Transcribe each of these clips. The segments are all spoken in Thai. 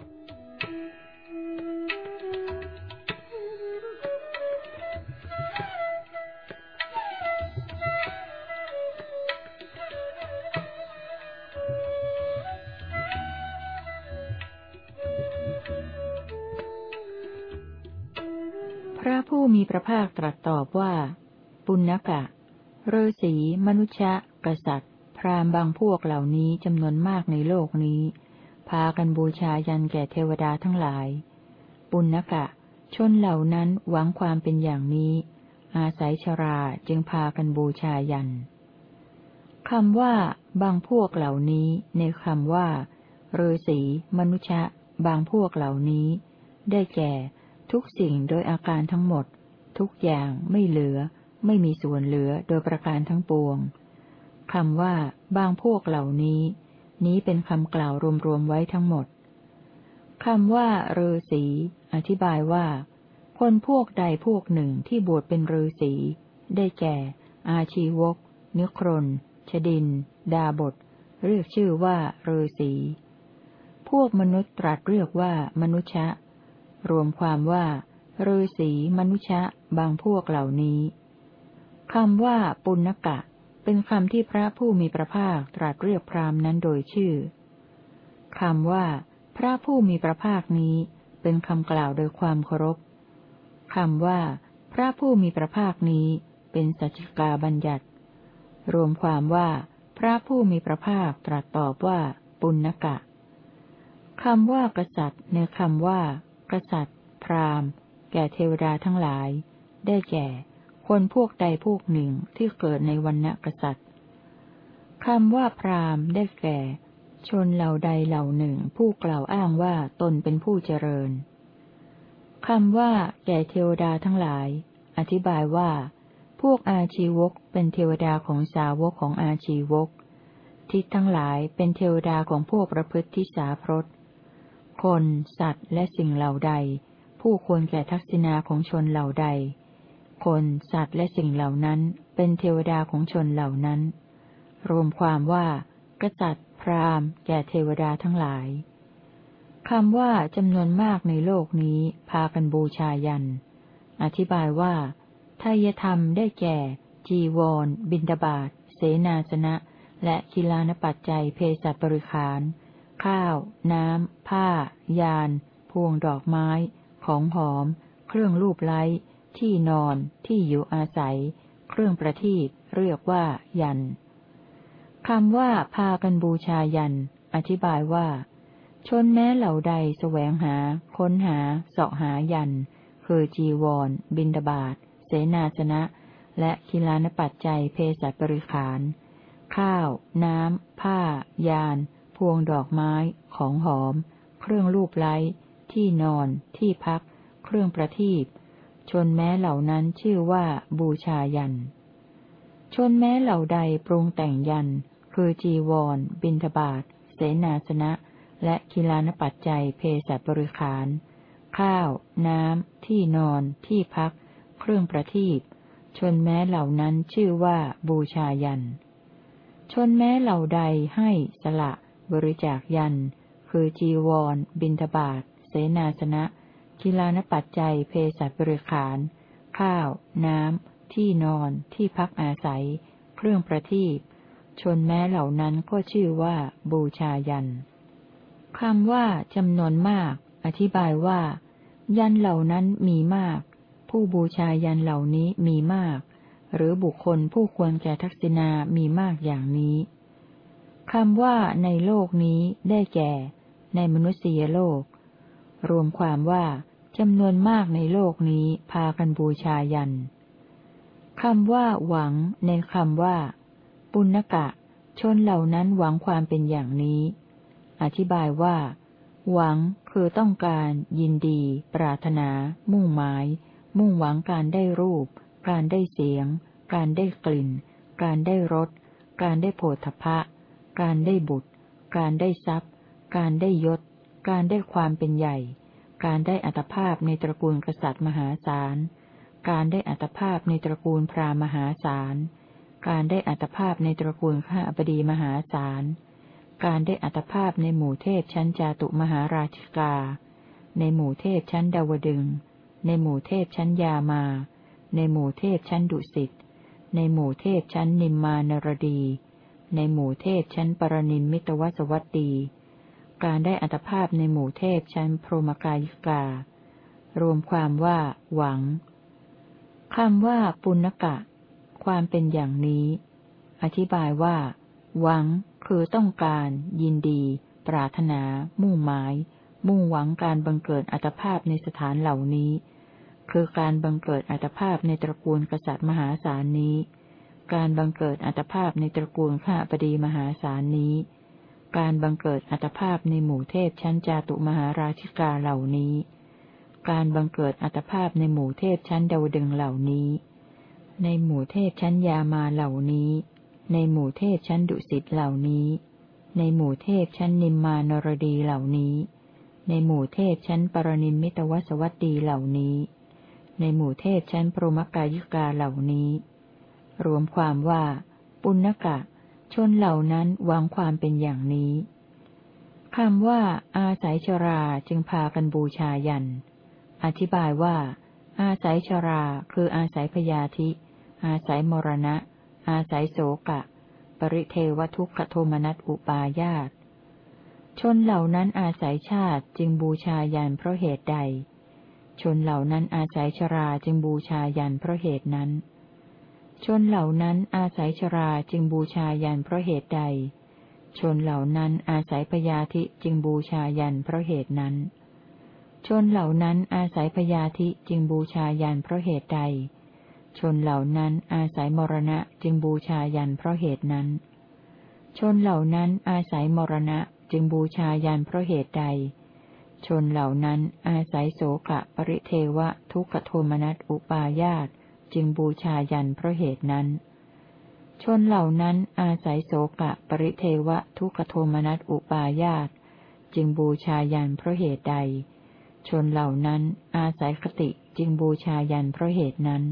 พระผู้มีพระภาคตรัสตอบว่า ปุณกะฤาษีมนุษย์กษัตริย์ พราหมณ์บางพวกเหล่านี้จำนวนมากในโลกนี้ พากันบูชายันแก่เทวดาทั้งหลาย ปุณณกะ ชนเหล่านั้นหวังความเป็นอย่างนี้ อาศัยชราจึงพากันบูชายันคำว่า บางพวกเหล่านี้ ในคำว่าฤาษีมนุษย์บางพวกเหล่านี้ ได้แก่ ทุกสิ่งโดยอาการทั้งหมด ทุกอย่างไม่เหลือ ไม่มีส่วนเหลือโดยประการทั้งปวงคำว่า บางพวกเหล่านี้ นี้เป็นคำกล่าวรวมๆไว้ทั้งหมดคำว่าฤาษีอธิบายว่า คนพวกใดพวกหนึ่งที่บวชเป็นฤาษีได้แก่ อาชีวกนิครนชดิน ดาบท เรียกชื่อว่าฤาษีพวกมนุษย์ตรัสเรียกว่ามนุษย์รวมความว่าฤาษีมนุษย์บางพวกเหล่านี้คำว่าปุณกะ เป็นคำที่พระผู้มีพระภาคตรัสเรียกพรามนั้นโดยชื่อคำว่า พระผู้มีพระภาคนี้ เป็นคำกล่าวโดยความเคารพคำว่า พระผู้มีพระภาคนี้ เป็นสัจจกาบัญญัติ รวมความว่า พระผู้มีพระภาคตรัสตอบว่า ปุณกะคำว่ากษัตริย์ในคำว่า กษัตริย์ พราหมณ์ แก่เทวดาทั้งหลาย ได้แก่ คนพวกใดพวกหนึ่งที่เกิดในวันณะกษัตริย์คำว่าพราหมณ์ได้แก่ ชนเหล่าใดเหล่าหนึ่งผู้กล่าวอ้างว่าตนเป็นผู้เจริญคำว่า แก่เทวดาทั้งหลาย อธิบายว่า พวกอาชีวกเป็นเทวดาของสาวกของอาชีวก ทิศทั้งหลายเป็นเทวดาของพวกประพฤติสาพรตคน สัตว์ และสิ่งเหล่าใด ผู้ควรแก่ทักษิณาของชนเหล่าใด คนสัตว์และสิ่งเหล่านั้น เป็นเทวดาของชนเหล่านั้น รวมความว่า กษัตริย์ พราหมณ์ แก่เทวดาทั้งหลายคำว่าจำนวนมากในโลกนี้ พากันบูชายัน อธิบายว่าทายธรรมได้แก่ จีวร บินดาบาตเสนาสนะ และกิลานปัจจัยเพศบริขาร ข้าว น้ำ ผ้า ยาน พวงดอกไม้ ของหอม เครื่องรูปไล้ ที่นอน ที่อยู่อาศัย เครื่องประทีปเรียกว่า ยันคำว่าพากันบูชายัน อธิบายว่า ชนแม้เหล่าใดแสวงหา ค้นหาเสาะหายัน คือจีวร บินดาบาตเสนาสนะ และคิลานปัจจัยเพศบริขาร ข้าว น้ำ ผ้า ยาน พวงดอกไม้ ของหอม เครื่องลูบไล้ ที่นอน ที่พัก เครื่องประทีป ชนแม้เหล่านั้นชื่อว่าบูชายัน ชนแม้เหล่าใดปรุงแต่งยัน คือจีวร บินทบาทเสนาสนะ และกิลานปัจจัยเพศบริขาร ข้าว น้ำ ที่นอน ที่พัก เครื่องประทีปชนแม้เหล่านั้นชื่อว่าบูชายัน ชนแม้เหล่าใดให้สละ บริจาคยัน คือจีวร บินทบาทเสนาสนะ กิลานปัจจัยเพศบริขาร ข้าว น้ำ ที่นอน ที่พักอาศัย เครื่องประทีปชนแม้เหล่านั้นก็ชื่อว่า บูชายันคำว่าจำนวนมาก อธิบายว่า ยันเหล่านั้นมีมาก ผู้บูชายันเหล่านี้มีมาก หรือบุคคลผู้ควรแก่ทักษิณามีมากอย่างนี้คำว่าในโลกนี้ได้แก่ ในมนุษยโลก รวมความว่า จำนวนมากในโลกนี้พากันบูชายันคำว่า หวัง ในคำว่า ปุณกะ ชนเหล่านั้นหวังความเป็นอย่างนี้ อธิบายว่า หวังคือต้องการ ยินดี ปรารถนา มุ่งหมาย มุ่งหวังการได้รูป การได้เสียง การได้กลิ่น การได้รส การได้โผฏฐพะการได้บุตร การได้ทรัพย์ การได้ยศ การได้ความเป็นใหญ่ การได้อัตภาพในตระกูลกษัตริย์มหาศาล การได้อัตภาพในตระกูลพราหมหาศาล การได้อัตภาพในตระกูลข้าบดีมหาศาล การได้อัตภาพในหมู่เทพชั้นจาตุมหาราชิกา ในหมู่เทพชั้นดาวดึง ในหมู่เทพชั้นยามา ในหมู่เทพชั้นดุสิต ในหมู่เทพชั้นนิมมานรดี ในหมู่เทพชั้นปรนิมมิตวสวัตตี การได้อัตภาพในหมู่เทพชั้นพรหมกายิกา รวมความว่า หวังคำว่าปุณกะ ความเป็นอย่างนี้ อธิบายว่า หวัง คือต้องการ ยินดี ปรารถนา มุ่งหมาย มุ่งหวังการบังเกิดอัตภาพในสถานเหล่านี้ คือการบังเกิดอัตภาพในตระกูลกษัตริย์มหาศาลนี้ การบังเกิดอัตภาพในตระกูลข้าพดีมหาศาลนี้ การบังเกิดอัตภาพในหมู่เทพชั้นจาตุมหาราชิกาเหล่านี้ การบังเกิดอัตภาพในหมู่เทพชั้นดาวดึงเหล่านี้ ในหมู่เทพชั้นยามาเหล่านี้ ในหมู่เทพชั้นดุสิตเหล่านี้ ในหมู่เทพชั้นนิมมานรดีเหล่านี้ ในหมู่เทพชั้นปรนิมมิตวสวัตดีเหล่านี้ ในหมู่เทพชั้นพรหมกายิกาเหล่านี้ รวมความว่า ปุณกะ ชนเหล่านั้นหวางความเป็นอย่างนี้คำว่า อาศัยชราจึงพากันบูชายัน อธิบายว่า อาศัยชราคืออาศัยพยาธิ อาศัยมรณะ อาศัยโสกะ ปริเทวทุกขโทมนัสอุปายาต ชนเหล่านั้นอาศัยชาติจึงบูชายันเพราะเหตุใด ชนเหล่านั้นอาศัยชราจึงบูชายันเพราะเหตุนั้น ชนเหล่านั้นอาศัยชราจึงบูชายันเพราะเหตุใด ชนเหล่านั้นอาศัยพยาธิจึงบูชายันเพราะเหตุนั้น ชนเหล่านั้นอาศัยพยาธิจึงบูชายันเพราะเหตุใด ชนเหล่านั้นอาศัยมรณะจึงบูชายันเพราะเหตุนั้น ชนเหล่านั้นอาศัยมรณะจึงบูชายันเพราะเหตุใด ชนเหล่านั้นอาศัยโสกะปริเทวะทุกขโทมนัสอุปายาต จึงบูชายันเพราะเหตุนั้น ชนเหล่านั้นอาศัยโสกะปริเทวะทุกขโทมนัสอุปายาตจึงบูชายันเพราะเหตุใด ชนเหล่านั้นอาศัยคติจึงบูชายันเพราะเหตุนั้น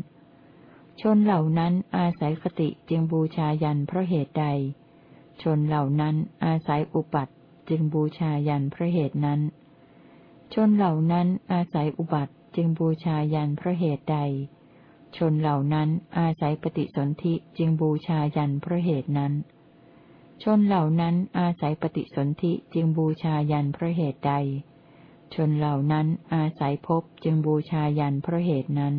ชนเหล่านั้นอาศัยคติจึงบูชายันเพราะเหตุใด ชนเหล่านั้นอาศัยอุปัตจึงบูชายันเพราะเหตุนั้น ชนเหล่านั้นอาศัยอุบัติจึงบูชายันเพราะเหตุใด ชนเหล่านั้นอาศัยปฏิสนธิจึงบูชายันเพราะเหตุนั้น ชนเหล่านั้นอาศัยปฏิสนธิจึงบูชายันเพราะเหตุใด ชนเหล่านั้นอาศัยภพจึงบูชายันเพราะเหตุนั้น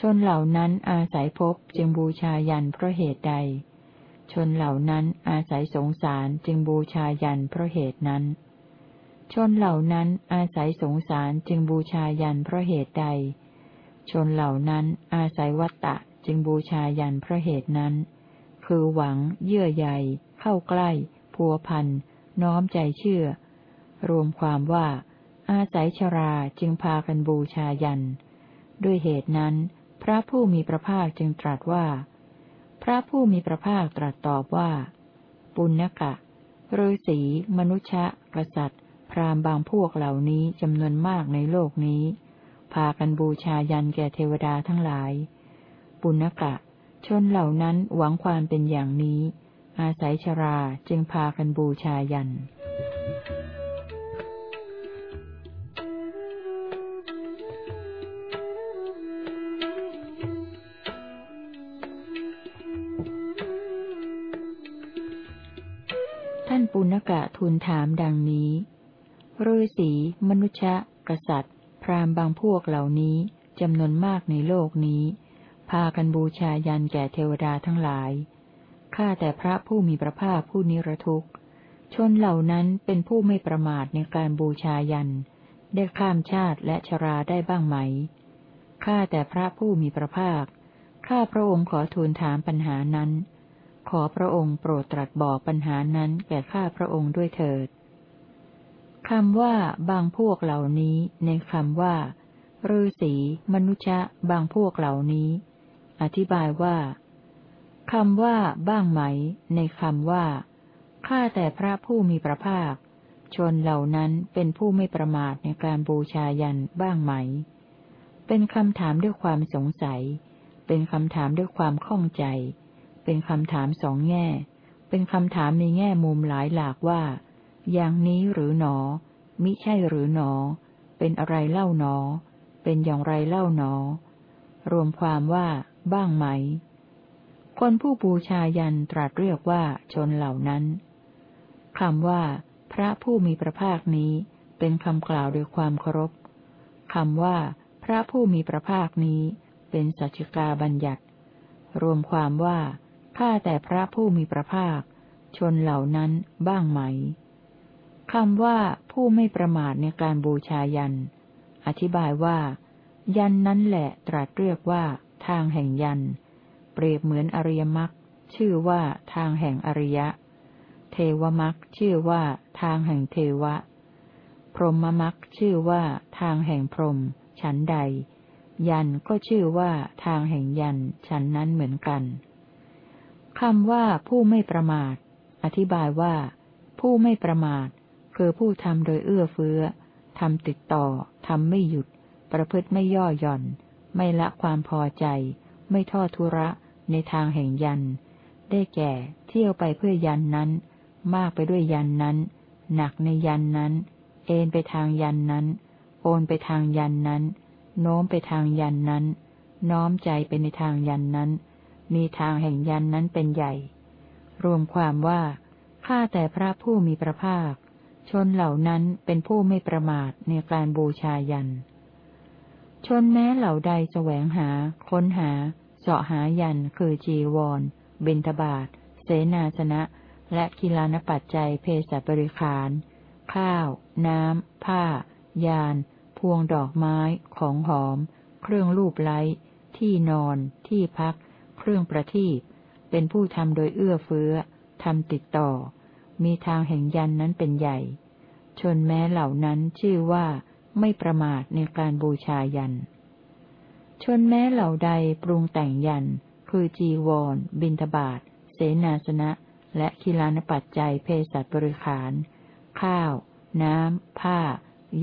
ชนเหล่านั้นอาศัยภพจึงบูชายันเพราะเหตุใด ชนเหล่านั้นอาศัยสงสารจึงบูชายันเพราะเหตุนั้น ชนเหล่านั้นอาศัยสงสารจึงบูชายันเพราะเหตุใด ชนเหล่านั้นอาศัยวัตตะจึงบูชายันเพราะเหตุนั้น คือหวัง เยื่อใยเข้าใกล้ พัวพัน น้อมใจเชื่อ รวมความว่า อาศัยชราจึงพากันบูชายัน ด้วยเหตุนั้น พระผู้มีพระภาคจึงตรัสว่า พระผู้มีพระภาคตรัสตอบว่า ปุณณกะฤาษีมนุษย์กษัตริย์ พราหมณ์บางพวกเหล่านี้จำนวนมากในโลกนี้ พากันบูชายันแก่เทวดาทั้งหลาย ปุณกะ ชนเหล่านั้นหวังความเป็นอย่างนี้ อาศัยชราจึงพากันบูชายันปุณกะทูลถามดังนี้ฤาษีมนุษย์กษัตริย์ พราหมณ์บางพวกเหล่านี้จำนวนมากในโลกนี้ พากันบูชายันแก่เทวดาทั้งหลาย ข้าแต่พระผู้มีพระภาคผู้นิรทุกข์ ชนเหล่านั้นเป็นผู้ไม่ประมาทในการบูชายัน ได้ข้ามชาติและชราได้บ้างไหม ข้าแต่พระผู้มีพระภาค ข้าพระองค์ขอทูลถามปัญหานั้น ขอพระองค์โปรดตรัสบอกปัญหานั้นแก่ข้าพระองค์ด้วยเถิด คำว่าบางพวกเหล่านี้ในคำว่าฤาษีมนุษย์บางพวกเหล่านี้ อธิบายว่าคำว่า บ้างไหม ในคำว่าข้าแต่พระผู้มีพระภาค ชนเหล่านั้นเป็นผู้ไม่ประมาทในการบูชายันบ้างไหม เป็นคำถามด้วยความสงสัย เป็นคำถามด้วยความข้องใจ เป็นคำถามสองแง่ เป็นคำถามในแง่มุมหลายหลากว่า อย่างนี้หรือหนอ มิใช่หรือหนอ เป็นอะไรเล่าหนอ เป็นอย่างไรเล่าหนอ รวมความว่าบ้างไหม คนผู้บูชายันตรัสเรียกว่าชนเหล่านั้นคำว่า พระผู้มีพระภาคนี้ เป็นคำกล่าวโดยความเคารพคำว่า พระผู้มีพระภาคนี้ เป็นสัจกาบัญญัติ รวมความว่าข้าแต่พระผู้มีพระภาค ชนเหล่านั้นบ้างไหม คำว่าผู้ไม่ประมาทในการบูชายัน อธิบายว่า ยันนั้นแหละตรัสเรียกว่า ทางแห่งยัน เปรียบเหมือนอริยมรรคชื่อว่าทางแห่งอริยะ เทวมรรคชื่อว่า ทางแห่งเทวะ พรหมมรรคชื่อว่า ทางแห่งพรหมฉันใด ยันก็ชื่อว่าทางแห่งยันฉันนั้นเหมือนกันคำว่าผู้ไม่ประมาท อธิบายว่า ผู้ไม่ประมาท คือผู้ทำโดยเอื้อเฟื้อทำติดต่อทำไม่หยุด ประพฤติไม่ย่อหย่อน ไม่ละความพอใจ ไม่ทอดทุระในทางแห่งยัน ได้แก่ เที่ยวไปเพื่อยันนั้น มากไปด้วยยันนั้น หนักในยันนั้น เอนไปทางยันนั้น โอนไปทางยันนั้น โน้มไปทางยันนั้น น้อมใจไปในทางยันนั้น มีทางแห่งยันนั้นเป็นใหญ่ รวมความว่าข้าแต่พระผู้มีพระภาค ชนเหล่านั้นเป็นผู้ไม่ประมาทในการบูชายัน ชนแม้เหล่าใดแสวงหา ค้นหา เสาะหายันคือจีวร บินทบาทเสนาสนะ และกิลานปัจจัยเพศบริขาร ข้าว น้ำ ผ้า ยาน พวงดอกไม้ ของหอม เครื่องลูบไล้ ที่นอน ที่พัก เครื่องประทีปเป็นผู้ทำโดยเอื้อเฟื้อทำติดต่อ มีทางแห่งยันนั้นเป็นใหญ่ ชนแม้เหล่านั้นชื่อว่าไม่ประมาทในการบูชายัน ชนแม้เหล่าใดปรุงแต่งยัน คือจีวร บินทบาทเสนาสนะ และคิลานปัจจัยเพศบริขาร ข้าว น้ำ ผ้า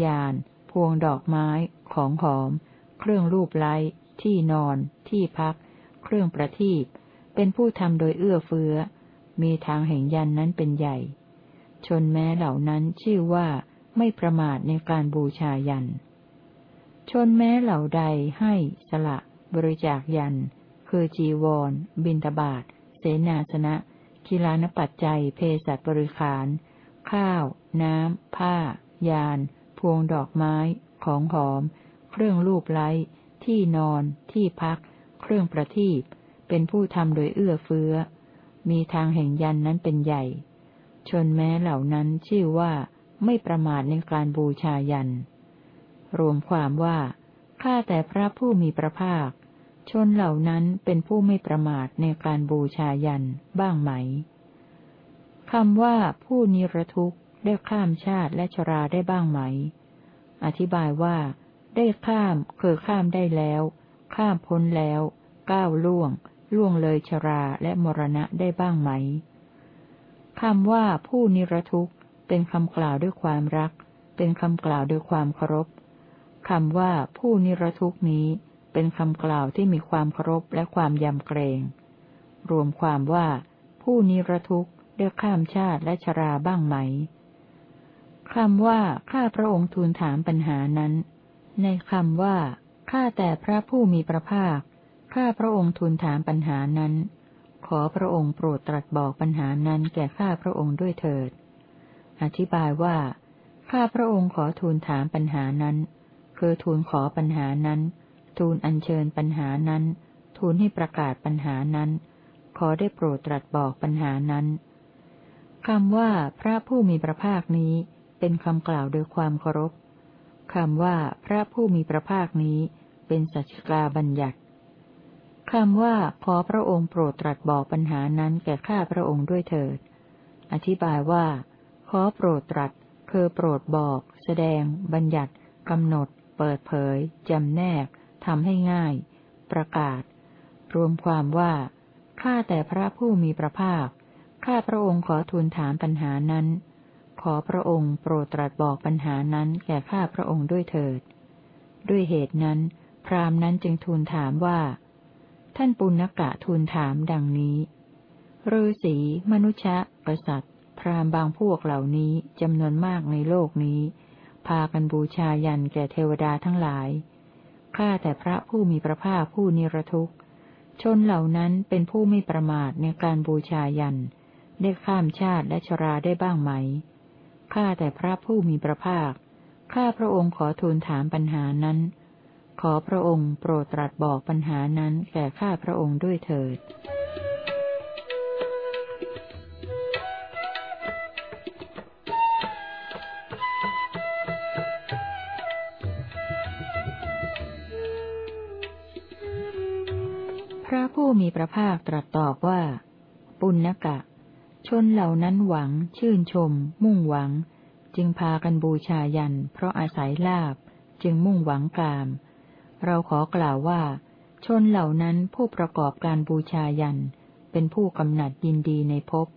ยาน พวงดอกไม้ ของหอม เครื่องรูปไล้ ที่นอน ที่พัก เครื่องประทีปเป็นผู้ทำโดยเอื้อเฟื้อ มีทางแห่งยันนั้นเป็นใหญ่ ชนแม้เหล่านั้นชื่อว่าไม่ประมาทในการบูชายัน ชนแม้เหล่าใดให้ สละ บริจาคยัน คือจีวร บินทบาทเสนาสนะคิลานปัจจัย เพศัตบริขาร ข้าว น้ำ ผ้า ยาน พวงดอกไม้ ของหอม เครื่องลูบไล้ ที่นอน ที่พัก เครื่องประทีปเป็นผู้ทำโดยเอื้อเฟื้อ มีทางแห่งยันนั้นเป็นใหญ่ ชนแม้เหล่านั้นชื่อว่าไม่ประมาทในการบูชายัน รวมความว่า ข้าแต่พระผู้มีพระภาค ชนเหล่านั้นเป็นผู้ไม่ประมาทในการบูชายันบ้างไหม คำว่าผู้นิรทุกข์ได้ข้ามชาติและชราได้บ้างไหม อธิบายว่า ได้ข้ามคือข้ามได้แล้ว ข้ามพ้นแล้ว ก้าวล่วง ล่วงเลยชราและมรณะได้บ้างไหมคำว่าผู้นิรทุกข์เป็นคำกล่าวด้วยความรัก เป็นคำกล่าวด้วยความเคารพคำว่าผู้นิรทุกข์นี้ เป็นคำกล่าวที่มีความเคารพและความยำเกรง รวมความว่า ผู้นิรทุกข์ได้ข้ามชาติและชราบ้างไหมคำว่าข้าพระองค์ทูลถามปัญหานั้น ในคำว่าข้าแต่พระผู้มีพระภาค ข้าพระองค์ทูลถามปัญหานั้น ขอพระองค์โปรดตรัสบอกปัญหานั้นแก่ข้าพระองค์ด้วยเถิด อธิบายว่า ข้าพระองค์ขอทูลถามปัญหานั้น คือทูลขอปัญหานั้น ทูลอัญเชิญปัญหานั้น ทูลให้ประกาศปัญหานั้น ขอได้โปรดตรัสบอกปัญหานั้นคำว่าพระผู้มีพระภาคนี้เป็นคำกล่าวโดยความเคารพคำว่าพระผู้มีพระภาคนี้เป็นสัจกาบัญญัติ คำว่าขอพระองค์โปรดตรัสบอกปัญหานั้นแก่ข้าพระองค์ด้วยเถิด อธิบายว่า ขอโปรดตรัสคือโปรดบอก แสดง บัญญัติกำหนด เปิดเผยจำแนกทำให้ง่าย ประกาศ รวมความว่าข้าแต่พระผู้มีพระภาค ข้าพระองค์ขอทูลถามปัญหานั้น ขอพระองค์โปรดตรัสบอกปัญหานั้นแก่ข้าพระองค์ด้วยเถิด ด้วยเหตุนั้น พราหมณ์นั้นจึงทูลถามว่า ท่านปุณกะทูลถามดังนี้ฤาษีมนุษย์กษัตริย์ พราหมณ์บางพวกเหล่านี้จำนวนมากในโลกนี้ พากันบูชายันแก่เทวดาทั้งหลายข้าแต่พระผู้มีพระภาคผู้นิรทุกข์ ชนเหล่านั้นเป็นผู้ไม่ประมาทในการบูชายัน ได้ข้ามชาติและชราได้บ้างไหมข้าแต่พระผู้มีพระภาคข้าพระองค์ขอทูลถามปัญหานั้น ขอพระองค์โปรดตรัสบอกปัญหานั้นแก่ข้าพระองค์ด้วยเถิดพระผู้มีพระภาคตรัสตอบว่า ปุณณกะ ชนเหล่านั้นหวัง ชื่นชม มุ่งหวัง จึงพากันบูชายัน เพราะอาศัยลาบ จึงมุ่งหวังกาม เราขอกล่าวว่า ชนเหล่านั้นผู้ประกอบการบูชายัน เป็นผู้กำหนัดยินดีในภพ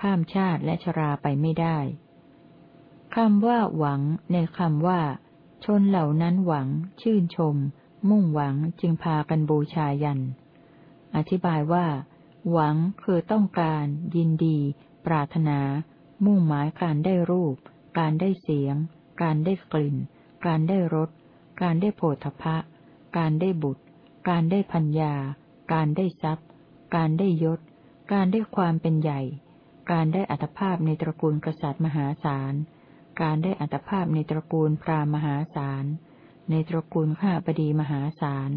ข้ามชาติและชราไปไม่ได้คำว่าหวังในคำว่า ชนเหล่านั้นหวัง ชื่นชม มุ่งหวังจึงพากันบูชายัน อธิบายว่า หวังคือต้องการ ยินดี ปรารถนา มุ่งหมายการได้รูป การได้เสียง การได้กลิ่น การได้รส การได้โผฏฐะ การได้บุตร การได้พัญญา การได้ทรัพย์ การได้ยศ การได้ความเป็นใหญ่ การได้อัตภาพในตระกูลกษัตริย์มหาศาล การได้อัตภาพในตระกูลพราหมมหาศาล ในตระกูลข้าบดีมหาศาล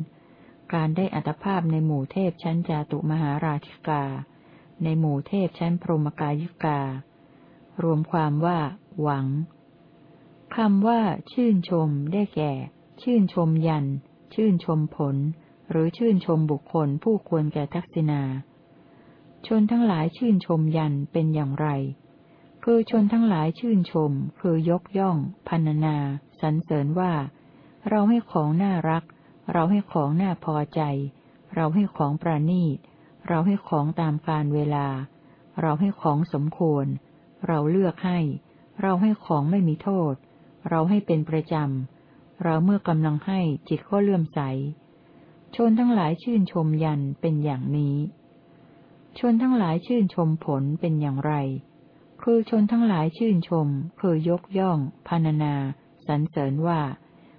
การได้อัตภาพในหมู่เทพชั้นจาตุมหาราธิกา ในหมู่เทพชั้นพรหมกายิกา รวมความว่า หวังคำว่า ชื่นชม ได้แก่ ชื่นชมยัน ชื่นชมผล หรือชื่นชมบุคคลผู้ควรแก่ทักษิณา ชนทั้งหลายชื่นชมยันเป็นอย่างไร คือชนทั้งหลายชื่นชม คือยกย่องพันนาสรรเสริญว่า เราให้ของน่ารัก เราให้ของน่าพอใจ เราให้ของประณีต เราให้ของตามการเวลา เราให้ของสมควร เราเลือกให้ เราให้ของไม่มีโทษ เราให้เป็นประจำ เราเมื่อกำลังให้จิตก็เลื่อมใส ชนทั้งหลายชื่นชมยันเป็นอย่างนี้ ชนทั้งหลายชื่นชมผลเป็นอย่างไร คือชนทั้งหลายชื่นชม คือยกย่องพรรณนาสรรเสริญว่า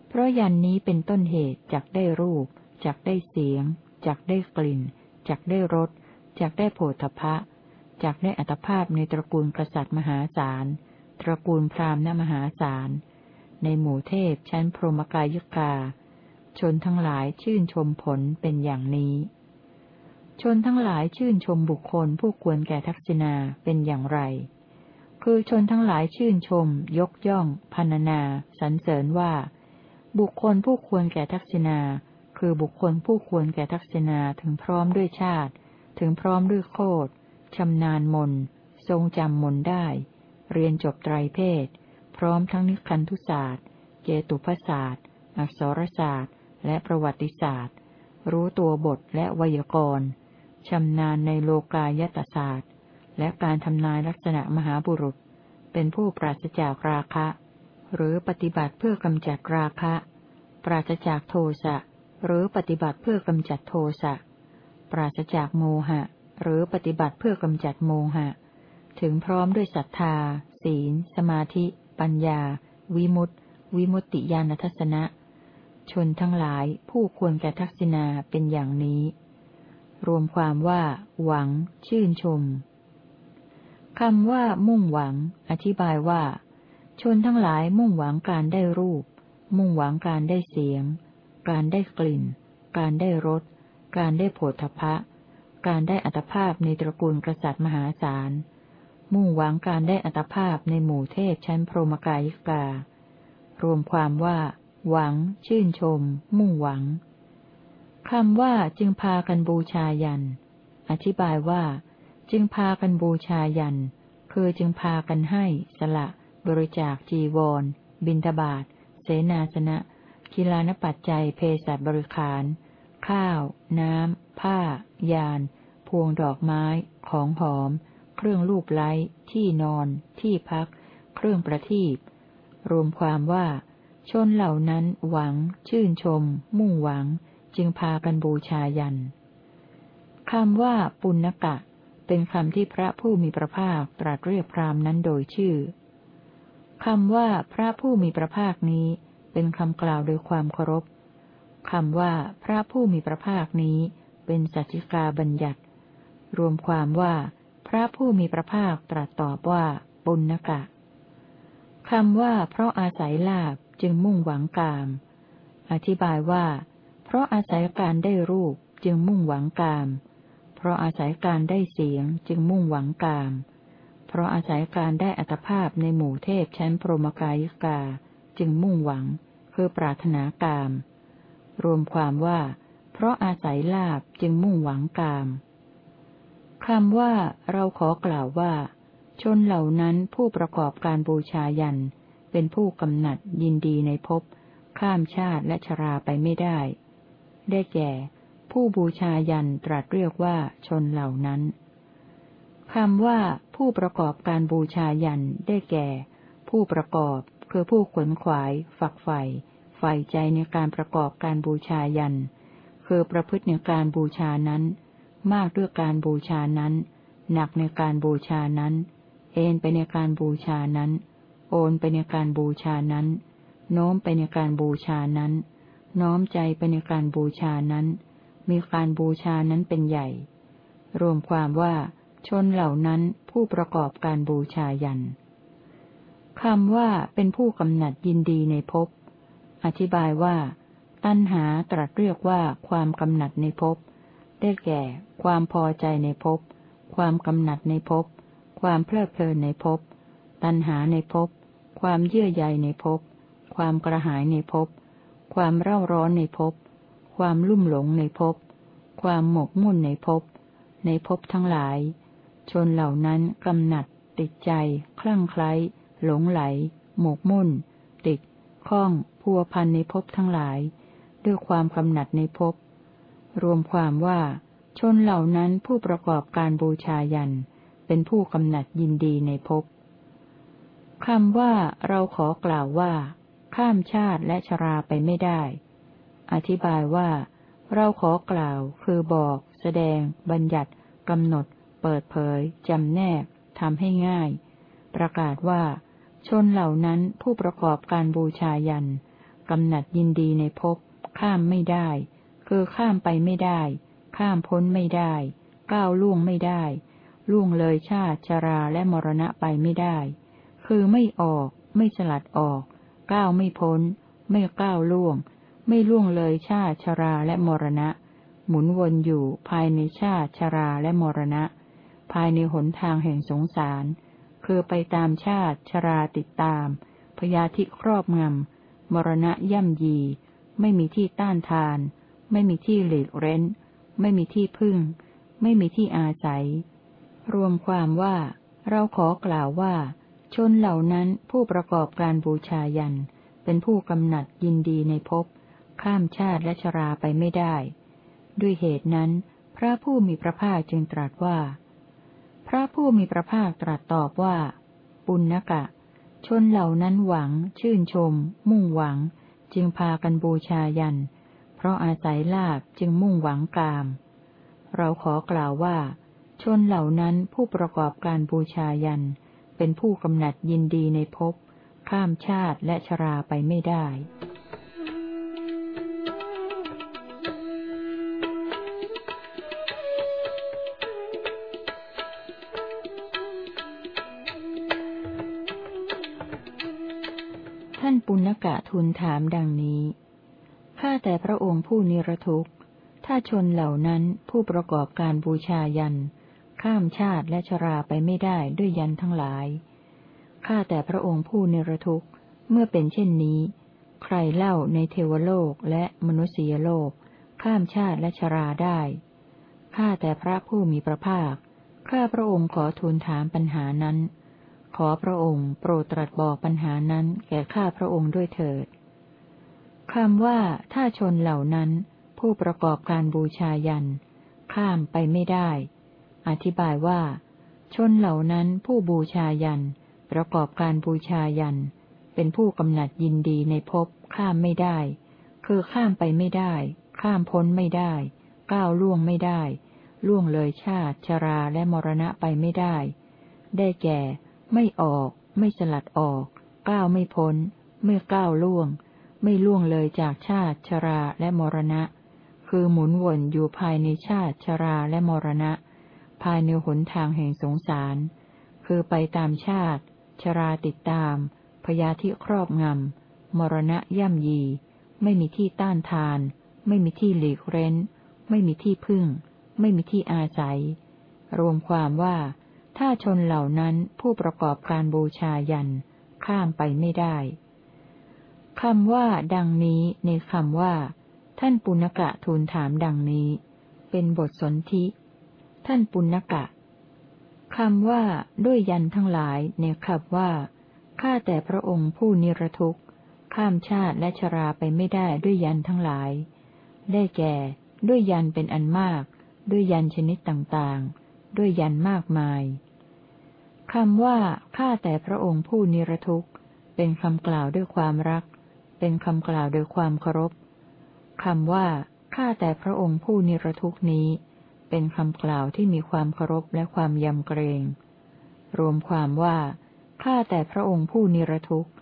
เพราะยันนี้เป็นต้นเหตุจักได้รูปจักได้เสียงจักได้กลิ่นจักได้รสจักได้โผฏฐะจักได้อัตภาพในตระกูลกษัตริย์มหาศาล ตระกูลพราหมณ์มหาศาล ในหมู่เทพชั้นพรหมกายิกา ชนทั้งหลายชื่นชมผลเป็นอย่างนี้ ชนทั้งหลายชื่นชมบุคคลผู้ควรแก่ทักษิณาเป็นอย่างไร คือชนทั้งหลายชื่นชม ยกย่องพันนาสรรเสริญว่า บุคคลผู้ควรแก่ทักษิณาคือบุคคลผู้ควรแก่ทักษิณาถึงพร้อมด้วยชาติ ถึงพร้อมด้วยโคดชำนาญมน ทรงจำมนได้ เรียนจบไตรเพศ พร้อมทั้งนิคันธุศาสตร์ เจตุพศาสตร์ อักษรศาสตร์ และประวัติศาสตร์ รู้ตัวบทและไวยากรณ์ชำนาญในโลกายตศาสตร์ และการทำนายลักษณะมหาบุรุษ เป็นผู้ปราศจากราคะ หรือปฏิบัติเพื่อกำจัดราคะ ปราศจากโทสะหรือปฏิบัติเพื่อกำจัดโทสะ ปราศจากโมหะ หรือปฏิบัติเพื่อกำจัดโมหะ ถึงพร้อมด้วยศรัทธา ศีล สมาธิ ปัญญา วิมุตติ วิมุตติญาณทัศนะ ชนทั้งหลายผู้ควรแก่ทักษิณาเป็นอย่างนี้ รวมความว่า หวัง ชื่นชมคำว่า มุ่งหวัง อธิบายว่า ชนทั้งหลายมุ่งหวังการได้รูป มุ่งหวังการได้เสียง การได้กลิ่น การได้รส การได้โผฏฐพะ การได้อัตภาพในตระกูลกษัตริย์มหาศาล มุ่งหวังการได้อัตภาพในหมู่เทพชั้นพรหมกายิกา รวมความว่า หวัง ชื่นชม มุ่งหวังคำว่าจึงพากันบูชายัน อธิบายว่า จึงพากันบูชายัน คือจึงพากันให้ สละ บริจาคจีวร บิณฑบาตเสนาสนะกิลานปัจจัยเพศบริขาร ข้าว น้ำ ผ้า ยาน พวงดอกไม้ ของหอม เครื่องลูบไล้ ที่นอน ที่พัก เครื่องประทีปรวมความว่า ชนเหล่านั้นหวัง ชื่นชม มุ่งหวัง จึงพากันบูชายันคำว่าปุณกะ เป็นคำที่พระผู้มีพระภาคตรัสเรียกพรามนั้นโดยชื่อคำว่าพระผู้มีพระภาคนี้ เป็นคำกล่าวโดยความเคารพคำว่าพระผู้มีพระภาคนี้ เป็นสัจจิกาบัญญัติ รวมความว่า พระผู้มีพระภาคตรัสตอบว่า ปุณกะคำว่า เพราะอาศัยลาบจึงมุ่งหวังกาม อธิบายว่า เพราะอาศัยการได้รูปจึงมุ่งหวังกาม เพราะอาศัยการได้เสียงจึงมุ่งหวังกาม เพราะอาศัยการได้อัตภาพในหมู่เทพชั้นพรหมกายิกาจึงมุ่งหวัง คือปรารถนากาม รวมความว่า เพราะอาศัยลาบจึงมุ่งหวังกาม คำว่าเราขอกล่าวว่า ชนเหล่านั้นผู้ประกอบการบูชายัน เป็นผู้กำหนัดยินดีในภพ ข้ามชาติและชราไปไม่ได้ ได้แก่ ผู้บูชายันตรัสเรียกว่าชนเหล่านั้นคำว่าผู้ประกอบการบูชายันได้แก่ ผู้ประกอบคือผู้ขวนขวาย ฝักใฝ่ใฝ่ใจในการประกอบการบูชายัน คือประพฤติในการบูชานั้น มากด้วยการบูชานั้น หนักในการบูชานั้น เอนไปในการบูชานั้น โอนไปในการบูชานั้น โน้มไปในการบูชานั้น น้อมใจไปในการบูชานั้น มีการบูชานั้นเป็นใหญ่ รวมความว่า ชนเหล่านั้นผู้ประกอบการบูชายันคำว่าเป็นผู้กำหนัดยินดีในภพ อธิบายว่า ตัณหาตรัสเรียกว่าความกำหนัดในภพ ได้แก่ ความพอใจในภพ ความกำหนัดในภพ ความเพลิดเพลินในภพ ตัณหาในภพ ความเยื่อใยในภพ ความกระหายในภพ ความเร่าร้อนในภพ ความลุ่มหลงในภพ ความหมกมุ่นในภพ ในภพทั้งหลาย ชนเหล่านั้นกำหนัด ติดใจ คลั่งไคล้ หลงไหล หมกมุ่น ติด ข้อง พัวพันในภพทั้งหลาย ด้วยความกำหนัดในภพ รวมความว่า ชนเหล่านั้นผู้ประกอบการบูชายัน เป็นผู้กำหนัดยินดีในภพคำว่าเราขอกล่าวว่า ข้ามชาติและชราไปไม่ได้ อธิบายว่า เราขอกล่าวคือบอก แสดง บัญญัติกำหนด เปิดเผยจำแนกทำให้ง่าย ประกาศว่า ชนเหล่านั้นผู้ประกอบการบูชายันกำหนัดยินดีในภพข้ามไม่ได้ คือข้ามไปไม่ได้ ข้ามพ้นไม่ได้ ก้าวล่วงไม่ได้ ล่วงเลยชาติชราและมรณะไปไม่ได้ คือไม่ออก ไม่สลัดออก ก้าวไม่พ้น ไม่ก้าวล่วง ไม่ล่วงเลยชาติชราและมรณะ หมุนวนอยู่ภายในชาติชราและมรณะ ภายในหนทางแห่งสงสาร คือไปตามชาติชราติดตาม พยาธิครอบงำมรณะย่ำยี ไม่มีที่ต้านทาน ไม่มีที่หลีกเร้น ไม่มีที่พึ่ง ไม่มีที่อาศัย รวมความว่า เราขอกล่าวว่า ชนเหล่านั้นผู้ประกอบการบูชายัน เป็นผู้กำหนัดยินดีในภพ ข้ามชาติและชราไปไม่ได้ ด้วยเหตุนั้น พระผู้มีพระภาคจึงตรัสว่า พระผู้มีพระภาคตรัสตอบว่า ปุณณกะ ชนเหล่านั้นหวัง ชื่นชม มุ่งหวัง จึงพากันบูชายันเพราะอาศัยลาบจึงมุ่งหวังกาม เราขอกล่าวว่า ชนเหล่านั้นผู้ประกอบการบูชายัน เป็นผู้กำหนัดยินดีในภพ ข้ามชาติและชราไปไม่ได้านปุณกะทูลถามดังนี้ ข้าแต่พระองค์ผู้นิรทุกข์ ถ้าชนเหล่านั้นผู้ประกอบการบูชายัน ข้ามชาติและชราไปไม่ได้ด้วยยันทั้งหลาย ข้าแต่พระองค์ผู้นิรทุกข์ เมื่อเป็นเช่นนี้ ใครเล่าในเทวโลกและมนุษยโลก ข้ามชาติและชราได้ ข้าแต่พระผู้มีพระภาค ข้าพระองค์ขอทูลถามปัญหานั้น ขอพระองค์โปรดตรัสบอกปัญหานั้นแก่ข้าพระองค์ด้วยเถิด คำว่าถ้าชนเหล่านั้น ผู้ประกอบการบูชายัน ข้ามไปไม่ได้ อธิบายว่า ชนเหล่านั้นผู้บูชายัน ประกอบการบูชายัน เป็นผู้กำหนัดยินดีในภพข้ามไม่ได้ คือข้ามไปไม่ได้ ข้ามพ้นไม่ได้ ก้าวล่วงไม่ได้ ล่วงเลยชาติ ชราและมรณะไปไม่ได้ ได้แก่ ไม่ออก ไม่สลัดออก ก้าวไม่พ้น ไม่ก้าวล่วง ไม่ล่วงเลยจากชาติ ชราและมรณะ คือหมุนวนอยู่ภายในชาติ ชราและมรณะ ภายในหนทางแห่งสงสาร คือไปตามชาติ ชราติดตาม พยาธิครอบงำ มรณะย่ำยี ไม่มีที่ต้านทาน ไม่มีที่หลีกเร้น ไม่มีที่พึ่ง ไม่มีที่อาศัย รวมความว่า ถ้าชนเหล่านั้นผู้ประกอบการบูชายันข้ามไปไม่ได้ คำว่า ดังนี้ในคำว่า ท่านปุณกะทูลถามดังนี้ เป็นบทสนธิท่านปุณกะคำว่า ด้วยยันทั้งหลายในคำว่าข้าแต่พระองค์ผู้นิรทุกข์ข้ามชาติและชราไปไม่ได้ด้วยยันทั้งหลาย ได้แก่ ด้วยยันเป็นอันมาก ด้วยยันชนิดต่างๆ ด้วยยันมากมายคำว่าข้าแต่พระองค์ผู้นิรทุกข์เป็นคำกล่าวด้วยความรัก เป็นคำกล่าวโดยความเคารพคำว่า ข้าแต่พระองค์ผู้นิรทุกนี้ เป็นคำกล่าวที่มีความเคารพและความยำเกรง รวมความว่า ข้าแต่พระองค์ผู้นิรทุกข์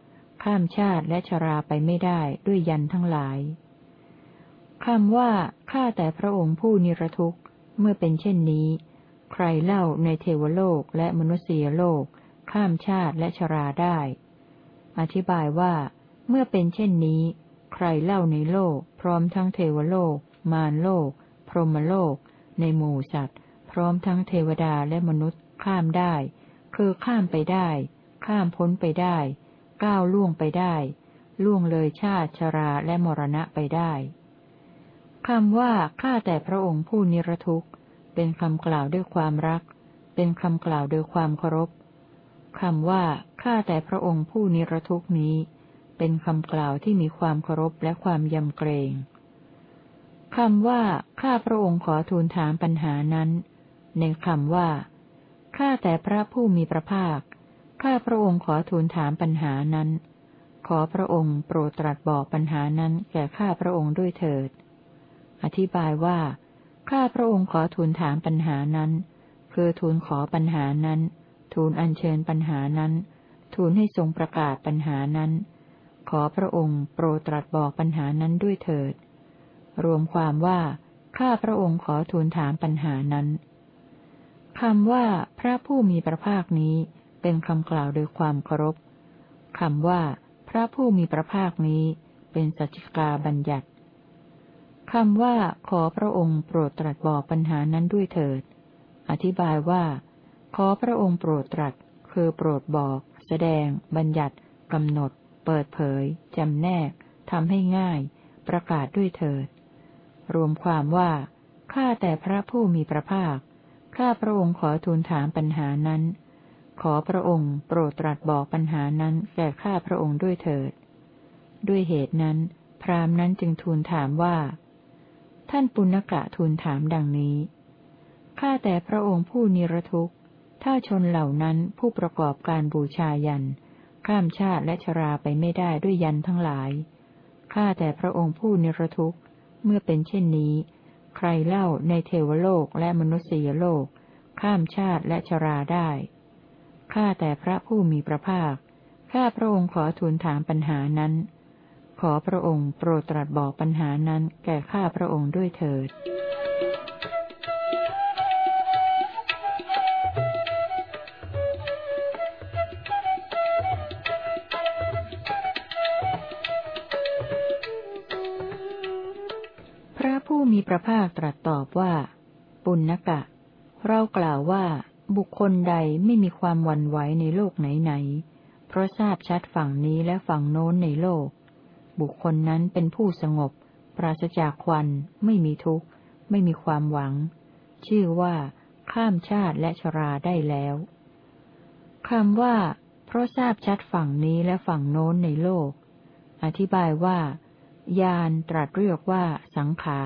ข้ามชาติและชราไปไม่ได้ด้วยยันทั้งหลายคำว่า ข้าแต่พระองค์ผู้นิรทุกข์ เมื่อเป็นเช่นนี้ ใครเล่าในเทวโลกและมนุษยโลก ข้ามชาติและชราได้ อธิบายว่า เมื่อเป็นเช่นนี้ ใครเล่าในโลก พร้อมทั้งเทวโลก มารโลก พรหมโลก ในหมู่สัตว์ พร้อมทั้งเทวดาและมนุษย์ข้ามได้ คือข้ามไปได้ ข้ามพ้นไปได้ ก้าวล่วงไปได้ ล่วงเลยชาติชราและมรณะไปได้คำว่าข้าแต่พระองค์ผู้นิรทุกข์เป็นคำกล่าวด้วยความรัก เป็นคำกล่าวโดยความเคารพคำว่าข้าแต่พระองค์ผู้นิรทุกข์นี้ เป็นคำกล่าวที่มีความเคารพและความยำเกรงคำว่าข้าพระองค์ขอทูลถามปัญหานั้น ในคำว่าข้าแต่พระผู้มีพระภาค ข้าพระองค์ขอทูลถามปัญหานั้น ขอพระองค์โปรดตรัสบอกปัญหานั้นแก่ข้าพระองค์ด้วยเถิด อธิบายว่า ข้าพระองค์ขอทูลถามปัญหานั้น คือทูลขอปัญหานั้น ทูลอัญเชิญปัญหานั้น ทูลให้ทรงประกาศปัญหานั้น ขอพระองค์โปรดตรัสบอกปัญหานั้นด้วยเถิด รวมความว่า ข้าพระองค์ขอทูลถามปัญหานั้นคำว่า พระผู้มีพระภาคนี้ เป็นคำกล่าวโดยความเคารพคำว่า พระผู้มีพระภาคนี้ เป็นสัจจกาบัญญัติคำว่า ขอพระองค์โปรดตรัสบอกปัญหานั้นด้วยเถิด อธิบายว่า ขอพระองค์โปรดตรัส คือโปรดบอก แสดง บัญญัติกำหนด เปิดเผย จำแนก ทำให้ง่าย ประกาศด้วยเถิด รวมความว่า ข้าแต่พระผู้มีพระภาค ข้าพระองค์ขอทูลถามปัญหานั้น ขอพระองค์โปรดตรัสบอกปัญหานั้นแก่ข้าพระองค์ด้วยเถิด ด้วยเหตุนั้น พรามนั้นจึงทูลถามว่า ท่านปุณกะทูลถามดังนี้ ข้าแต่พระองค์ผู้นิรทุกข์ ถ้าชนเหล่านั้นผู้ประกอบการบูชายัน ข้ามชาติและชราไปไม่ได้ด้วยยันทั้งหลาย ข้าแต่พระองค์ผู้นิรทุกข์เมื่อเป็นเช่นนี้ ใครเล่าในเทวโลกและมนุษยโลก ข้ามชาติและชราได้ ข้าแต่พระผู้มีพระภาค ข้าพระองค์ขอทูลถามปัญหานั้น ขอพระองค์โปรดตรัสบอกปัญหานั้นแก่ข้าพระองค์ด้วยเถิด พระภาคตรัสตอบว่า ปุณณกะ เรากล่าวว่าบุคคลใดไม่มีความวันไหวในโลกไหนๆ เพราะทราบชัดฝั่งนี้และฝั่งโน้นในโลก บุคคลนั้นเป็นผู้สงบ ปราศจากควัน ไม่มีทุกข์ ไม่มีความหวัง ชื่อว่า ข้ามชาติและชราได้แล้วคำว่า เพราะทราบชัดฝั่งนี้และฝั่งโน้นในโลก อธิบายว่าญาณตรัสเรียกว่า สังขา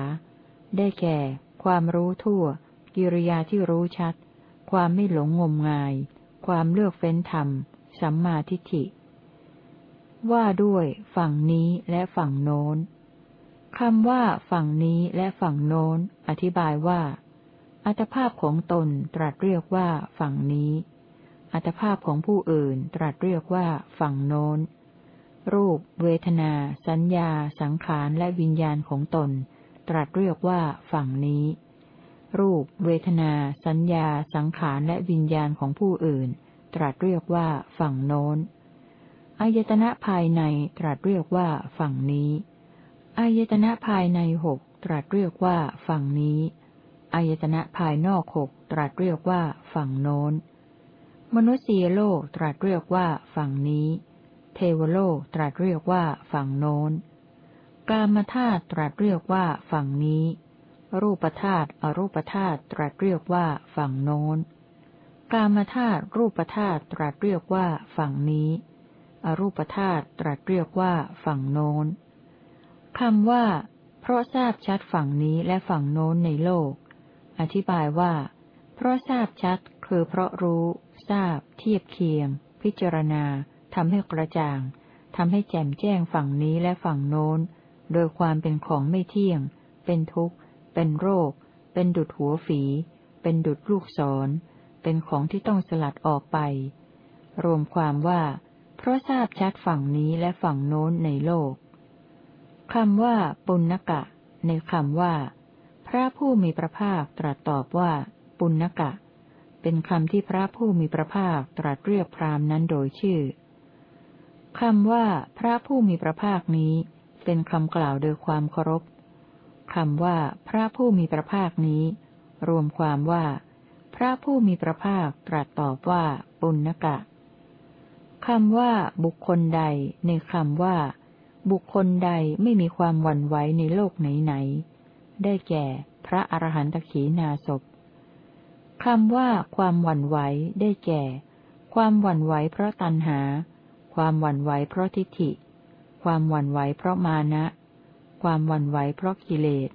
ได้แก่ ความรู้ทั่ว กิริยาที่รู้ชัด ความไม่หลงงมงาย ความเลือกเฟ้นธรรม สัมมาทิฏฐิ ว่าด้วย ฝั่งนี้และฝั่งโน้นคำว่า ฝั่งนี้และฝั่งโน้น อธิบายว่า อัตภาพของตนตรัสเรียกว่า ฝั่งนี้ อัตภาพของผู้อื่นตรัสเรียกว่า ฝั่งโน้นรูป เวทนา สัญญา สังขาร และวิญญาณของตน ตรัสเรียกว่าฝั่งนี้ รูป เวทนา สัญญา สังขารและวิญญาณของผู้อื่น ตรัสเรียกว่าฝั่งโน้นอายตนะภายในตรัสเรียกว่าฝั่งนี้อายตนะภายในหกตรัสเรียกว่าฝั่งนี้อายตนะภายนอกหกตรัสเรียกว่าฝั่งโน้น มนุษยโลกตรัสเรียกว่าฝั่งนี้ เทวโลกตรัสเรียกว่าฝั่งโน้น กามธาตุตรัสเรียกว่าฝั่งนี้ รูปธาตุอรูปธาตุตรัสเรียกว่าฝั่งโน้น กามธาตุรูปธาตุตรัสเรียกว่าฝั่งนี้ อรูปธาตุตรัสเรียกว่าฝั่งโน้นคำว่า เพราะทราบชัดฝั่งนี้และฝั่งโน้นในโลก อธิบายว่า เพราะทราบชัดคือเพราะรู้ ทราบ เทียบเคียง พิจารณาทำให้กระจ่างทำให้แจ่มแจ้งฝั่งนี้และฝั่งโน้น โดยความเป็นของไม่เที่ยง เป็นทุกข์ เป็นโรค เป็นดุดหัวฝี เป็นดุดลูกศร เป็นของที่ต้องสลัดออกไป รวมความว่า เพราะทราบชัดฝั่งนี้และฝั่งโน้นในโลกคำว่าปุณกะ ในคำว่า พระผู้มีพระภาคตรัสตอบว่า ปุณกะ เป็นคำที่พระผู้มีพระภาคตรัสเรียกพรามนั้นโดยชื่อคำว่าพระผู้มีพระภาคนี้ เป็นคำกล่าวโดยความเคารพคำว่า พระผู้มีพระภาคนี้ รวมความว่า พระผู้มีพระภาคตรัสตอบว่าปุณกะคำว่า บุคคลใด ในคำว่า บุคคลใดไม่มีความหวั่นไหวในโลกไหนๆได้แก่ พระอรหันตขีนาศพคำว่า ความหวั่นไหวได้แก่ ความหวั่นไหวเพราะตัณหา ความหวั่นไหวเพราะทิฏฐิ ความหวั่นไหวเพราะมานะ ความหวั่นไหวเพราะกิเลส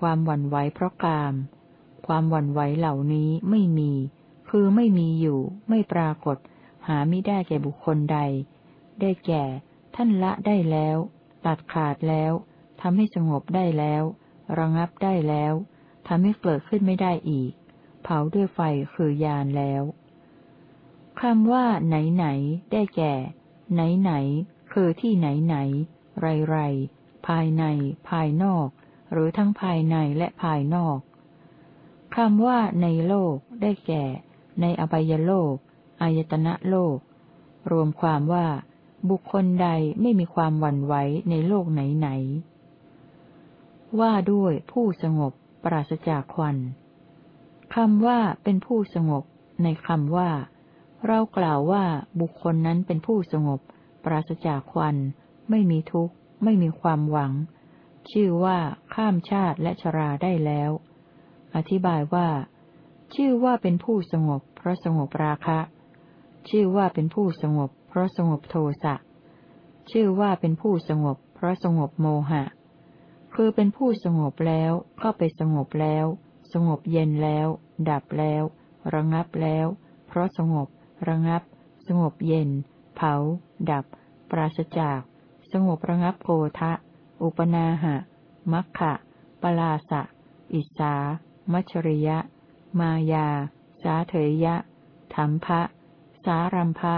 ความหวั่นไหวเพราะกาม ความหวั่นไหวเหล่านี้ไม่มี คือไม่มีอยู่ ไม่ปรากฏ หาไม่ได้แก่บุคคลใด ได้แก่ ท่านละได้แล้ว ตัดขาดแล้วทำให้สงบได้แล้ว ระงับได้แล้วทำให้เกิดขึ้นไม่ได้อีก เผาด้วยไฟคือยานแล้วคำว่าไหนไหนได้แก่ ไหนไหน คือที่ไหนไหน ไรไรภายใน ภายนอก หรือทั้งภายในและภายนอกคำว่าในโลกได้แก่ ในอบายโลกอายตนะโลก รวมความว่า บุคคลใดไม่มีความหวั่นไหวในโลกไหนๆว่าด้วยผู้สงบปราศจากควันคำว่าเป็นผู้สงบ ในคำว่า เรากล่าวว่าบุคคลนั้นเป็นผู้สงบ ปราศจากควัน ไม่มีทุกข์ ไม่มีความหวัง ชื่อว่าข้ามชาติและชราได้แล้ว อธิบายว่า ชื่อว่าเป็นผู้สงบ เพราะสงบราคะ ชื่อว่าเป็นผู้สงบ เพราะสงบโทสะ ชื่อว่าเป็นผู้สงบ เพราะสงบโมหะ คือเป็นผู้สงบแล้วเข้าไปสงบแล้ว สงบเย็นแล้ว ดับแล้ว ระงับแล้ว เพราะสงบ ระงับ สงบเย็น เผา ดับ ปราศจาก สงบระงับโกทะ อุปนาหะ มัคคะปลาสะ อิสา มัชริยะ มายา สาเถยยะธรรมภะ สารัมภะ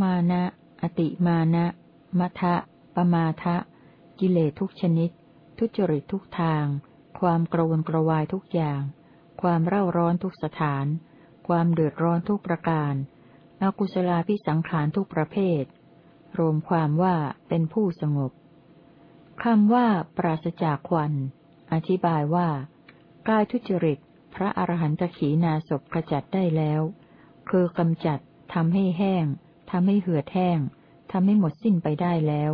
มานะ อติมานะมัทะปมาทะ กิเลทุกชนิด ทุจริตทุกทาง ความกระวนกระวายทุกอย่าง ความเร่าร้อนทุกสถาน ความเดือดร้อนทุกประการอากุศลาพิสังขารทุกประเภท รวมความว่าเป็นผู้สงบคำว่าปราศจากควัน อธิบายว่า กายทุจริต พระอรหันตขีนาศพขจัดได้แล้ว คือกำจัดทำให้แห้งทำให้เหือดแห้งทำให้หมดสิ้นไปได้แล้ว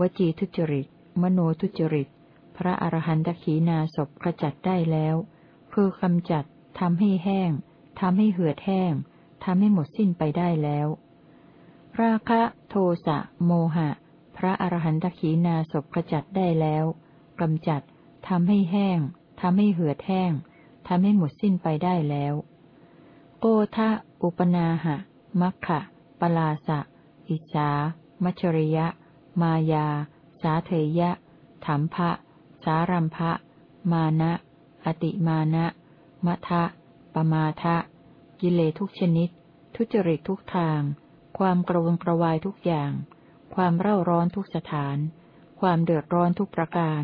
วจีทุจริต มโนทุจริต พระอรหันตขีนาศพขจัดได้แล้ว คือกำจัดทำให้แห้งทำให้เหือดแห้งทำให้หมดสิ้นไปได้แล้ว ราคะโทสะโมหะ พระอรหันตขีนาศพขจัดได้แล้วกำจัดทำให้แห้งทำให้เหือดแห้งทำให้หมดสิ้นไปได้แล้ว โกทะอุปนาหะ มัคคะปลาสะ อิจามัชริยะ มายา สาเทยะถัมภะสารัมภะ มานะ อติมานะ มะทะ ปมาทะ กิเลทุกชนิด ทุจริตทุกทาง ความกระวนกระวายทุกอย่าง ความเร่าร้อนทุกสถาน ความเดือดร้อนทุกประการ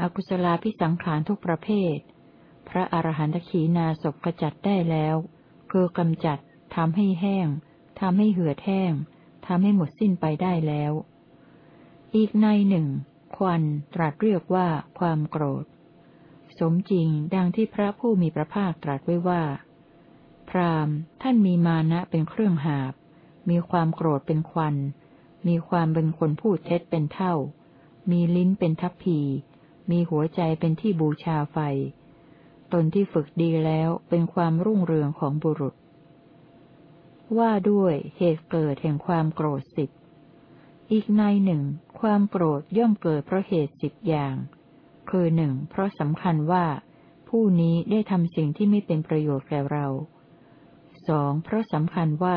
อกุศลาพิสังขารทุกประเภท พระอรหันตขีนาศกจัดได้แล้ว คือกำจัดทำให้แห้งทำให้เหือดแห้งทำให้หมดสิ้นไปได้แล้ว อีกในหนึ่ง ควันตรัสเรียกว่าความโกรธ สมจริงดังที่พระผู้มีพระภาคตรัสไว้ว่า พรามท่านมีมานะเป็นเครื่องหาบ มีความโกรธเป็นควัน มีความเป็นคนพูดเท็จเป็นเท่า มีลิ้นเป็นทัพพี มีหัวใจเป็นที่บูชาไฟ ตนที่ฝึกดีแล้วเป็นความรุ่งเรืองของบุรุษ ว่าด้วยเหตุเกิดแห่งความโกรธสิบ อีกในหนึ่ง ความโกรธย่อมเกิดเพราะเหตุสิบอย่าง คือหนึ่งเพราะสำคัญว่า ผู้นี้ได้ทำสิ่งที่ไม่เป็นประโยชน์แก่เราสองเพราะสำคัญว่า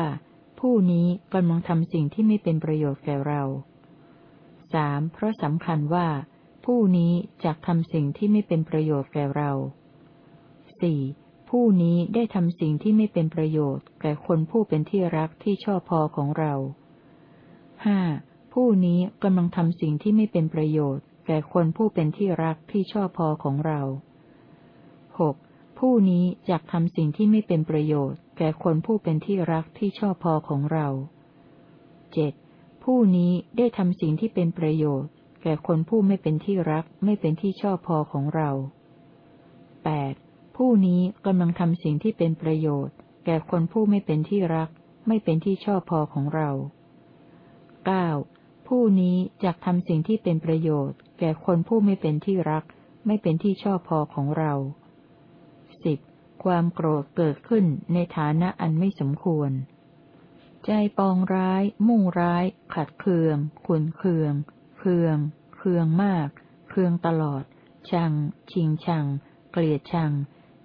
ผู้นี้กำลังทำสิ่งที่ไม่เป็นประโยชน์แก่เราสามเพราะสำคัญว่า ผู้นี้จะทำสิ่งที่ไม่เป็นประโยชน์แก่เราสี่ผู้นี้ได้ทำสิ่งที่ไม่เป็นประโยชน์ แก่คนผู้เป็นที่รักที่ชอบพอของเราห้าผู้นี้กำลังทำสิ่งที่ไม่เป็นประโยชน์ แก่คนผู้เป็นที่รักที่ชอบพอของเราหก ผู้นี้จะกทำสิ่งที่ไม่เป็นประโยชน์ แก่คนผู้เป็นที่รักที่ชอบพอของเราเจ็ดผู้นี้ได้ทำสิ่งที่เป็นประโยชน์ แก่คนผู้ไม่เป็นที่รักไม่เป็นที่ชอบพอของเราแปดผู้นี้กำลังทำสิ่งที่เป็นประโยชน์ แก่คนผู้ไม่เป็นที่รัก ไม่เป็นที่ชอบพอของเราเก้าผู้นี้จะทำสิ่งที่เป็นประโยชน์ แก่คนผู้ไม่เป็นที่รัก ไม่เป็นที่ชอบพอของเรา ความโกรธเกิดขึ้นในฐานะอันไม่สมควร ใจปองร้าย มุ่งร้าย ขัดเคือง ขุนเคือง เคือง เคืองมาก เคืองตลอด ชัง ชิงชัง เกลียดชัง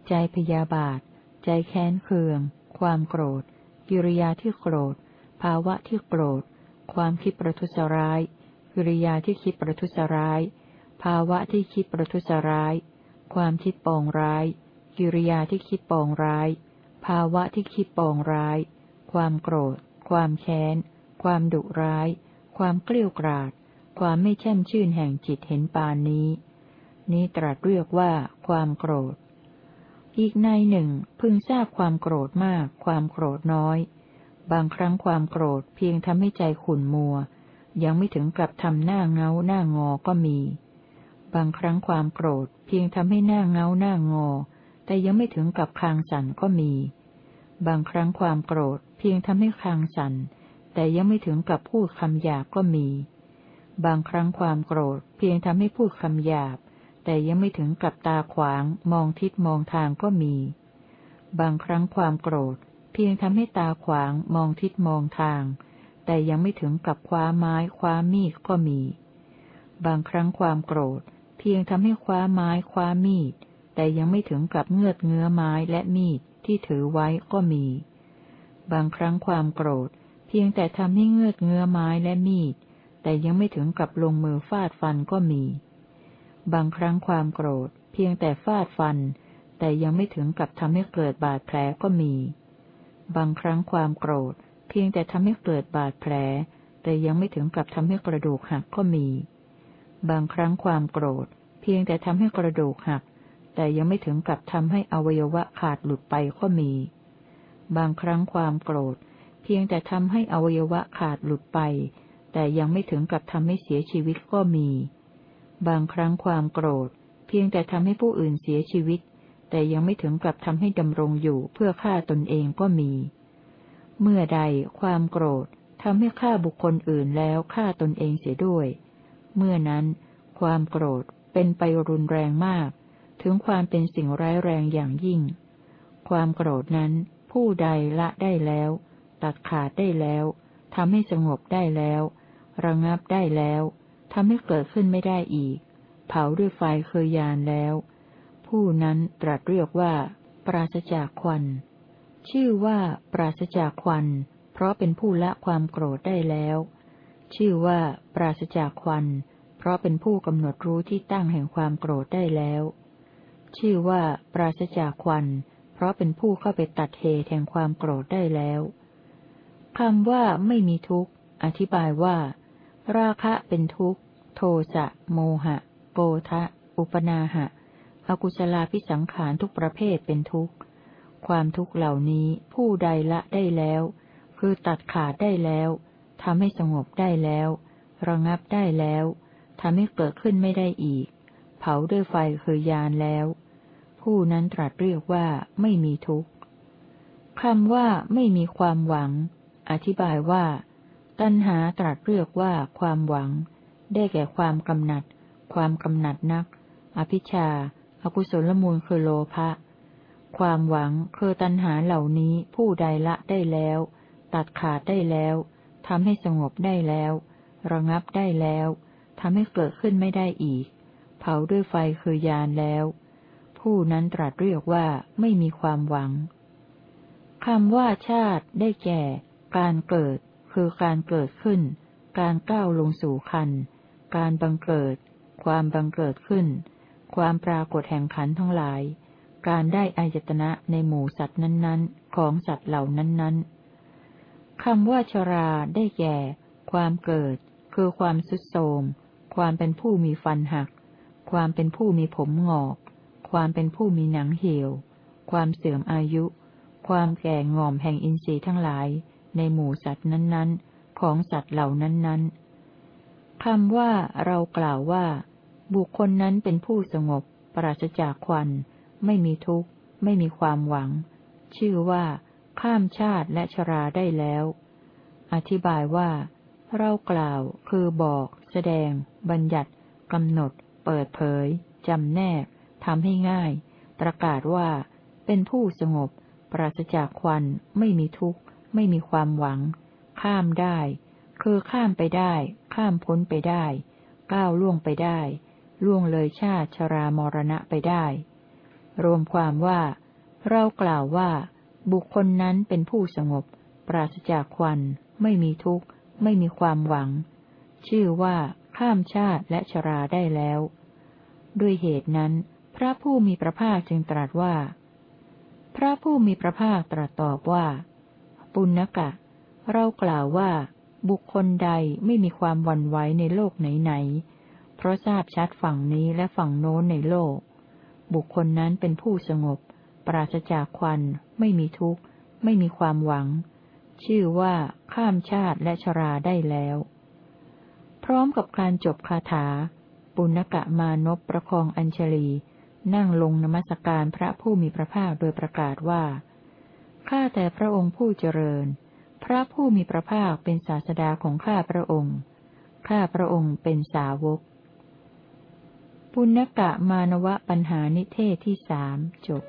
ใจพยาบาท ใจแค้นเคือง ความโกรธ กิริยาที่โกรธ ภาวะที่โกรธ ความคิดประทุษร้าย กิริยาที่คิดประทุษร้าย ภาวะที่คิดประทุษร้าย ความคิดปองร้าย กิริยาที่คิดปองร้าย ภาวะที่คิดปองร้าย ความโกรธ ความแค้น ความดุร้าย ความเกลี้ยกราด ความไม่แช่มชื่นแห่งจิตเห็นปานนี้ นี้ตรัสเรียกว่าความโกรธ อีกในหนึ่งพึงทราบความโกรธมาก ความโกรธน้อย บางครั้งความโกรธเพียงทำให้ใจขุ่นมัว ยังไม่ถึงกับทำหน้าเงาหน้างอก็มี บางครั้งความโกรธเพียงทำให้หน้าเงาหน้างอ แต่ยังไม่ถึงกับคลางสันก็มี บางครั้งความโกรธเพียงทำให้คลางสันแต่ยังไม่ถึงกับพูดคำหยาบก็มี บางครั้งความโกรธเพียงทำให้พูดคำหยาบ แต่ยังไม่ถึงกับตาขวาง มองทิศมองทางก็มี บางครั้งความโกรธ เพียงทำให้ตาขวาง มองทิศมองทาง แต่ยังไม่ถึงกับคว้าไม้คว้ามีดก็มี บางครั้งความโกรธ เพียงทำให้คว้าไม้คว้ามีด แต่ยังไม่ถึงกับเงือดเงื้อไม้และมีดที่ถือไว้ก็มี บางครั้งความโกรธ เพียงแต่ทำให้เงือดเงื้อไม้และมีด แต่ยังไม่ถึงกับลงมือฟาดฟันก็มี บางครั้งความโกรธ เพียงแต่ฟาดฟัน แต่ยังไม่ถึงกับทำให้เกิดบาดแผลก็มี บางครั้งความโกรธ เพียงแต่ทำให้เกิดบาดแผล แต่ยังไม่ถึงกับทำให้กระดูกหักก็มี บางครั้งความโกรธ เพียงแต่ทำให้กระดูกหัก แต่ยังไม่ถึงกับทำให้อวัยวะขาดหลุดไปก็มี บางครั้งความโกรธ เพียงแต่ทำให้อวัยวะขาดหลุดไป แต่ยังไม่ถึงกับทำให้เสียชีวิตก็มี บางครั้งความโกรธ เพียงแต่ทำให้ผู้อื่นเสียชีวิต แต่ยังไม่ถึงกับทำให้ดำรงอยู่เพื่อฆ่าตนเองก็มี เมื่อใดความโกรธทำให้ฆ่าบุคคลอื่นแล้วฆ่าตนเองเสียด้วย เมื่อนั้น ความโกรธเป็นไปรุนแรงมาก ถึงความเป็นสิ่งร้ายแรงอย่างยิ่ง ความโกรธนั้น ผู้ใดละได้แล้ว ตัดขาดได้แล้วทำให้สงบได้แล้ว ระงับได้แล้วทำให้เกิดขึ้นไม่ได้อีก เผาด้วยไฟเคยยานแล้ว ผู้นั้นตรัสเรียกว่า ปราศจากควัน ชื่อว่าปราศจากควัน เพราะเป็นผู้ละความโกรธได้แล้ว ชื่อว่าปราศจากควัน เพราะเป็นผู้กำหนดรู้ที่ตั้งแห่งความโกรธได้แล้ว ชื่อว่าปราศจากควัน เพราะเป็นผู้เข้าไปตัดเหตุแห่งความโกรธได้แล้วคำว่าไม่มีทุกข์ อธิบายว่า ราคะเป็นทุกข์ โทสะโมหะ โกทะ อุปนาหะ อกุศลาพิสังขารทุกประเภทเป็นทุกข์ ความทุกข์เหล่านี้ผู้ใดละได้แล้ว คือตัดขาดได้แล้วทำให้สงบได้แล้ว ระงับได้แล้วทำให้เกิดขึ้นไม่ได้อีก เผาด้วยไฟคือยานแล้ว ผู้นั้นตรัสเรียกว่าไม่มีทุกข์คำว่าไม่มีความหวัง อธิบายว่า ตัณหาตรัสเรียกว่าความหวัง ได้แก่ความกำหนัด ความกำหนัดนัก อภิชาอกุศลมูลคือโลภะความหวังคือตัณหาเหล่านี้ผู้ใดละได้แล้ว ตัดขาดได้แล้วทำให้สงบได้แล้ว ระงับได้แล้วทำให้เกิดขึ้นไม่ได้อีก เผาด้วยไฟคือยานแล้ว ผู้นั้นตรัสเรียกว่าไม่มีความหวังคำว่าชาติได้แก่ การเกิด คือการเกิดขึ้น การก้าวลงสู่คัน การบังเกิด ความบังเกิดขึ้น ความปรากฏแห่งขันทั้งหลาย การได้อายตนะในหมู่สัตว์นั้นๆ ของสัตว์เหล่านั้นๆคำว่าชราได้แก่ ความเกิด คือความสุดโทมความเป็นผู้มีฟันหัก ความเป็นผู้มีผมงอก ความเป็นผู้มีหนังเหี่ยว ความเสื่อมอายุ ความแก่งอมแห่งอินทรีย์ทั้งหลาย ในหมู่สัตว์นั้นๆ ของสัตว์เหล่านั้นๆคำว่าเรากล่าวว่า บุคคลนั้นเป็นผู้สงบ ปราศจากควัน ไม่มีทุกข์ ไม่มีความหวัง ชื่อว่า ข้ามชาติและชราได้แล้ว อธิบายว่า เรากล่าวคือบอก แสดง บัญญัติกำหนด เปิดเผยจำแนก ทำให้ง่าย ประกาศว่า เป็นผู้สงบ ปราศจากควัน ไม่มีทุกข์ ไม่มีความหวัง ข้ามได้ คือข้ามไปได้ ข้ามพ้นไปได้ ก้าวล่วงไปได้ ล่วงเลยชาติชรามรณะไปได้ รวมความว่า เรากล่าวว่า บุคคลนั้นเป็นผู้สงบ ปราศจากควัน ไม่มีทุกข์ ไม่มีความหวัง ชื่อว่าข้ามชาติและชราได้แล้ว ด้วยเหตุนั้น พระผู้มีพระภาคจึงตรัสว่า พระผู้มีพระภาคตรัสตอบว่า ปุณกะ เรากล่าวว่า บุคคลใดไม่มีความวันไหวในโลกไหนๆ เพราะทราบชัดฝั่งนี้และฝั่งโน้นในโลก บุคคลนั้นเป็นผู้สงบ ปราศจากควัน ไม่มีทุกข์ ไม่มีความหวัง ชื่อว่าข้ามชาติและชราได้แล้ว พร้อมกับการจบคาถา ปุณกะมานพประคองอัญชลี นั่งลงนมัสการพระผู้มีพระภาคโดยประกาศว่า ข้าแต่พระองค์ผู้เจริญ พระผู้มีพระภาคเป็นศาสดาของข้าพระองค์ ข้าพระองค์เป็นสาวก ปุณกะมานวะปัญหานิเทศที่สามจบ